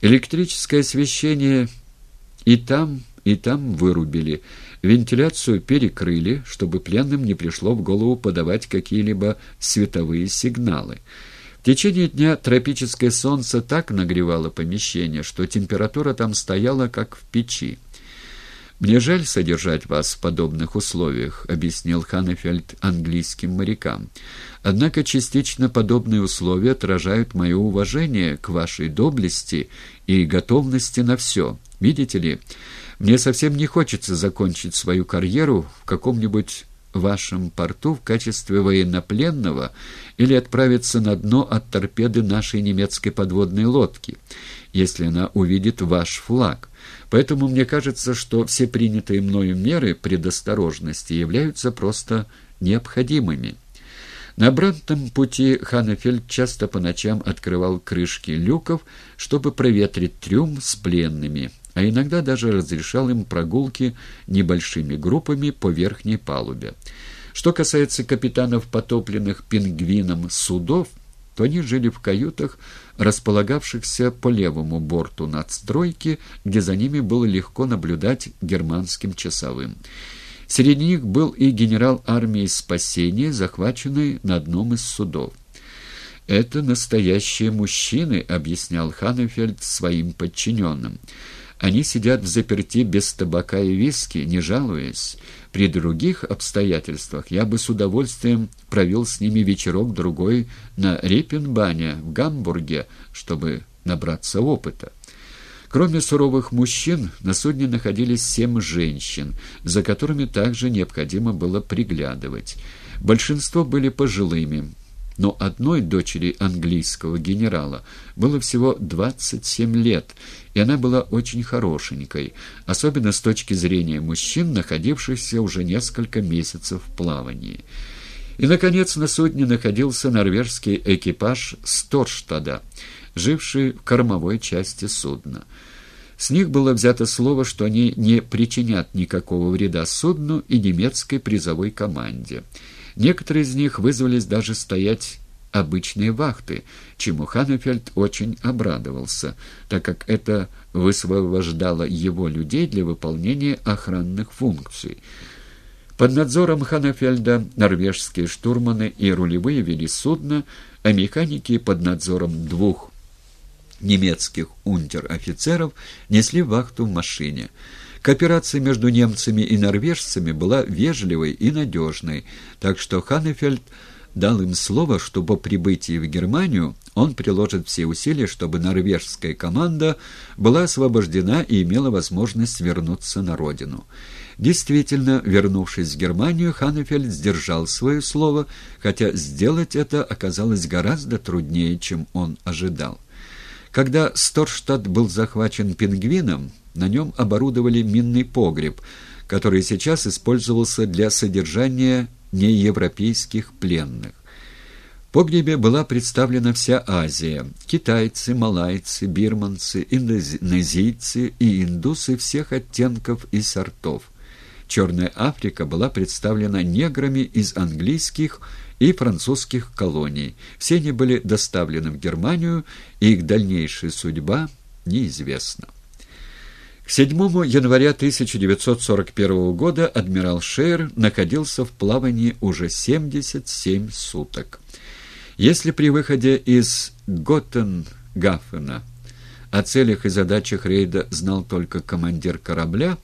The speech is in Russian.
Электрическое освещение и там, и там вырубили. Вентиляцию перекрыли, чтобы пленным не пришло в голову подавать какие-либо световые сигналы. В течение дня тропическое солнце так нагревало помещение, что температура там стояла, как в печи. «Мне жаль содержать вас в подобных условиях», — объяснил Ханнефельд английским морякам. «Однако частично подобные условия отражают мое уважение к вашей доблести и готовности на все. Видите ли, мне совсем не хочется закончить свою карьеру в каком-нибудь вашем порту в качестве военнопленного или отправиться на дно от торпеды нашей немецкой подводной лодки, если она увидит ваш флаг. Поэтому мне кажется, что все принятые мною меры предосторожности являются просто необходимыми. На обратном пути Ханнефельд часто по ночам открывал крышки люков, чтобы проветрить трюм с пленными, а иногда даже разрешал им прогулки небольшими группами по верхней палубе. Что касается капитанов потопленных пингвином судов, то они жили в каютах, располагавшихся по левому борту надстройки, где за ними было легко наблюдать германским часовым. Среди них был и генерал армии спасения, захваченный на одном из судов. «Это настоящие мужчины», — объяснял Ханнефельд своим подчиненным. «Они сидят в заперти без табака и виски, не жалуясь. При других обстоятельствах я бы с удовольствием провел с ними вечерок-другой на Репенбане в Гамбурге, чтобы набраться опыта». Кроме суровых мужчин, на судне находились семь женщин, за которыми также необходимо было приглядывать. Большинство были пожилыми, но одной дочери английского генерала было всего 27 лет, и она была очень хорошенькой, особенно с точки зрения мужчин, находившихся уже несколько месяцев в плавании. И, наконец, на судне находился норвежский экипаж Сторштада — жившие в кормовой части судна. С них было взято слово, что они не причинят никакого вреда судну и немецкой призовой команде. Некоторые из них вызвались даже стоять обычные вахты, чему Ханнефельд очень обрадовался, так как это высвобождало его людей для выполнения охранных функций. Под надзором Ханнефельда норвежские штурманы и рулевые вели судно, а механики под надзором двух немецких унтер-офицеров несли вахту в машине. Кооперация между немцами и норвежцами была вежливой и надежной, так что Ханнефельд дал им слово, что по прибытии в Германию он приложит все усилия, чтобы норвежская команда была освобождена и имела возможность вернуться на родину. Действительно, вернувшись в Германию, Ханнефельд сдержал свое слово, хотя сделать это оказалось гораздо труднее, чем он ожидал. Когда Сторштадт был захвачен пингвином, на нем оборудовали минный погреб, который сейчас использовался для содержания неевропейских пленных. В погребе была представлена вся Азия – китайцы, малайцы, бирманцы, индонезийцы и индусы всех оттенков и сортов. Черная Африка была представлена неграми из английских и французских колоний. Все они были доставлены в Германию, и их дальнейшая судьба неизвестна. К 7 января 1941 года адмирал Шейер находился в плавании уже 77 суток. Если при выходе из Готтенгафена о целях и задачах рейда знал только командир корабля,